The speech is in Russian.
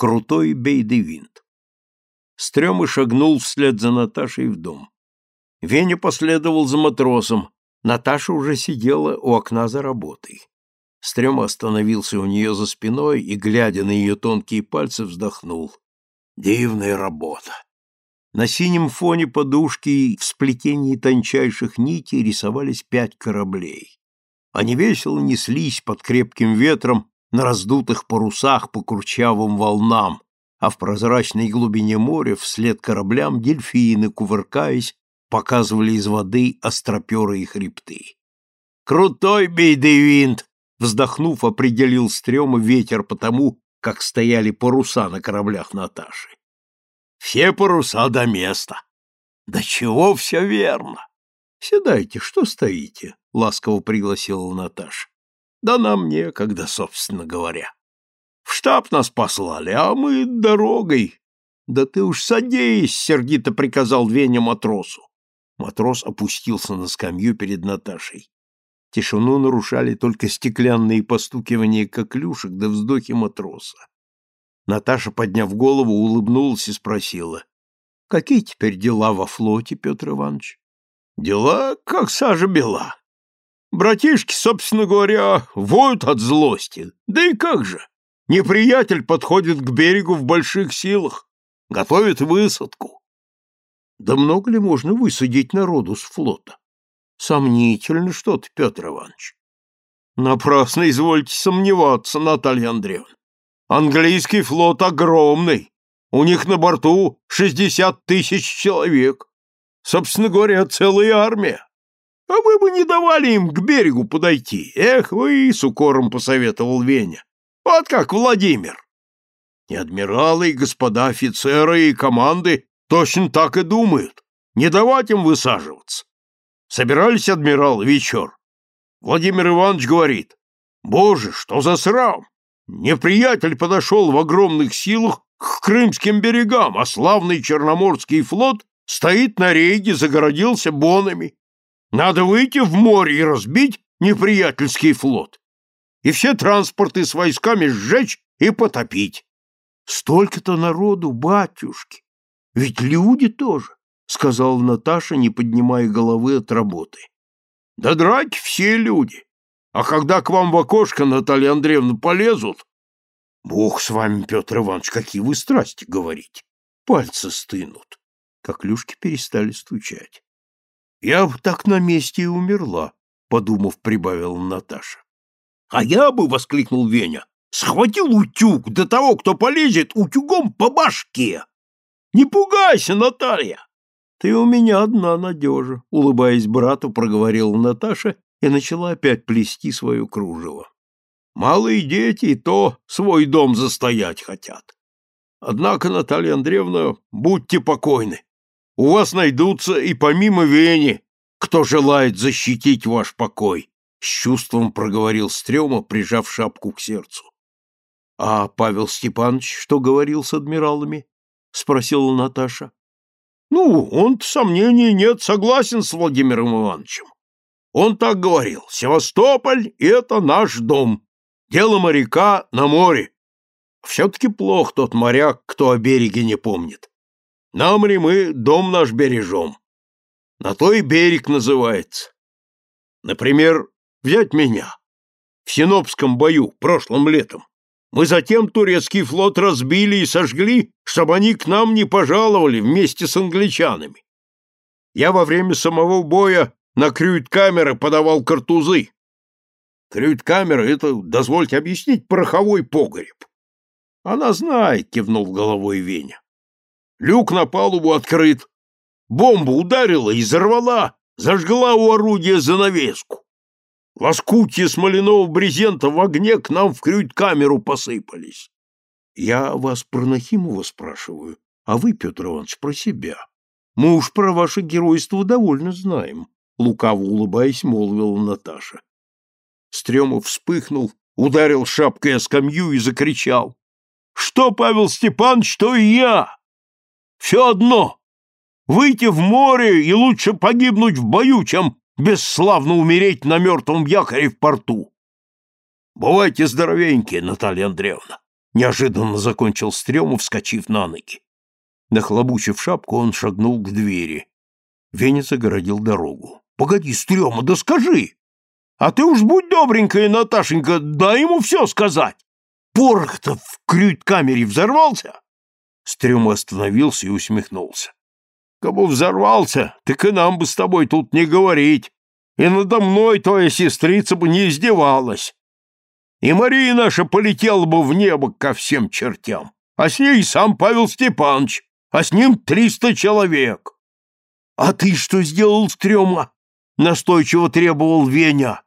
крутой бейдевинт. Стрёма шагнул вслед за Наташей в дом. Веня последовал за матросом. Наташа уже сидела у окна за работой. Стрёма остановился у нее за спиной и, глядя на ее тонкие пальцы, вздохнул. Дивная работа. На синем фоне подушки в сплетении тончайших нитей рисовались пять кораблей. Они весело неслись под крепким ветром на раздутых парусах по курчавым волнам, а в прозрачной глубине моря вслед кораблям дельфины, кувыркаясь, показывали из воды остроперые хребты. «Крутой бейдевинт!» Вздохнув, определил стрёма ветер потому, как стояли паруса на кораблях Наташи. Все паруса до места. Да чего все верно? Седайте, что стоите? Ласково пригласила Наташа. Да нам некогда, собственно говоря. В штаб нас послали, а мы дорогой. Да ты уж садись, сердито приказал Веня матросу. Матрос опустился на скамью перед Наташей. Тишину нарушали только стеклянные постукивания коклюшек да вздохи матроса. Наташа, подняв голову, улыбнулась и спросила. — Какие теперь дела во флоте, Петр Иванович? — Дела, как сажа бела. Братишки, собственно говоря, воют от злости. Да и как же? Неприятель подходит к берегу в больших силах, готовит высадку. Да много ли можно высадить народу с флота? Сомнительно что-то, Петр Иванович. Напрасно извольте сомневаться, Наталья Андреевна. Английский флот огромный. У них на борту шестьдесят тысяч человек. Собственно говоря, целая армия. А вы бы не давали им к берегу подойти. Эх вы, с укором посоветовал Веня. Вот как Владимир. И адмиралы, и господа офицеры, и команды точно так и думают. Не давать им высаживаться. Собирались адмирал вечер. Владимир Иванович говорит, «Боже, что за срам! Неприятель подошел в огромных силах к крымским берегам, а славный Черноморский флот стоит на рейде, загородился бонами. Надо выйти в море и разбить неприятельский флот. И все транспорты с войсками сжечь и потопить. Столько-то народу, батюшки! Ведь люди тоже сказала Наташа, не поднимая головы от работы. Да драки все люди. А когда к вам в окошко, Наталья Андреевна, полезут... Бог с вами, Петр Иванович, какие вы страсти говорите. Пальцы стынут. Коклюшки перестали стучать. Я бы так на месте и умерла, подумав, прибавила Наташа. А я бы, воскликнул Веня, схватил утюг до того, кто полезет утюгом по башке. Не пугайся, Наталья. «Ты у меня одна надежа», — улыбаясь брату, проговорила Наташа и начала опять плести свое кружево. «Малые дети и то свой дом застоять хотят. Однако, Наталья Андреевна, будьте покойны. У вас найдутся и помимо Вени, кто желает защитить ваш покой», — с чувством проговорил Стрёма, прижав шапку к сердцу. «А Павел Степанович что говорил с адмиралами?» — спросила Наташа. Ну, он, сомнений нет, согласен с Владимиром Ивановичем. Он так говорил, Севастополь — это наш дом, дело моряка на море. Все-таки плох тот моряк, кто о береге не помнит. Нам ли мы дом наш бережем? На то и берег называется. Например, взять меня. В Синопском бою прошлым летом. Мы затем турецкий флот разбили и сожгли, чтобы они к нам не пожаловали вместе с англичанами. Я во время самого боя на крюит-камеры подавал картузы. Крюит-камера — это, дозвольте объяснить, пороховой погреб. Она знает, — кивнул головой Веня. Люк на палубу открыт. Бомба ударила и взорвала, зажгла у орудия занавеску. Лоскутья смоляного брезента в огне к нам в крють-камеру посыпались. Я вас про Нахимова спрашиваю, а вы, Петр Иванович, про себя. Мы уж про ваше геройство довольно знаем, лукаво улыбаясь, молвила Наташа. Стремов вспыхнул, ударил шапкой о скамью и закричал. Что, Павел Степанович, что и я? Все одно. Выйти в море и лучше погибнуть в бою, чем бесславно умереть на мертвом якоре в порту. Бывайте здоровенькие, Наталья Андреевна. Неожиданно закончил Стрёму, вскочив на ноги. Нахлобучив шапку, он шагнул к двери. Веня загородил дорогу. — Погоди, Стрёма, да скажи! А ты уж будь добренькая, Наташенька, дай ему все сказать. Порох-то в крють-камере взорвался? Стрёма остановился и усмехнулся. Кабы взорвался, так и нам бы с тобой тут не говорить. И надо мной твоя сестрица бы не издевалась и Мария наша полетела бы в небо ко всем чертям, а с ней сам Павел Степанович, а с ним триста человек. — А ты что сделал, Стрёма? — настойчиво требовал Веня.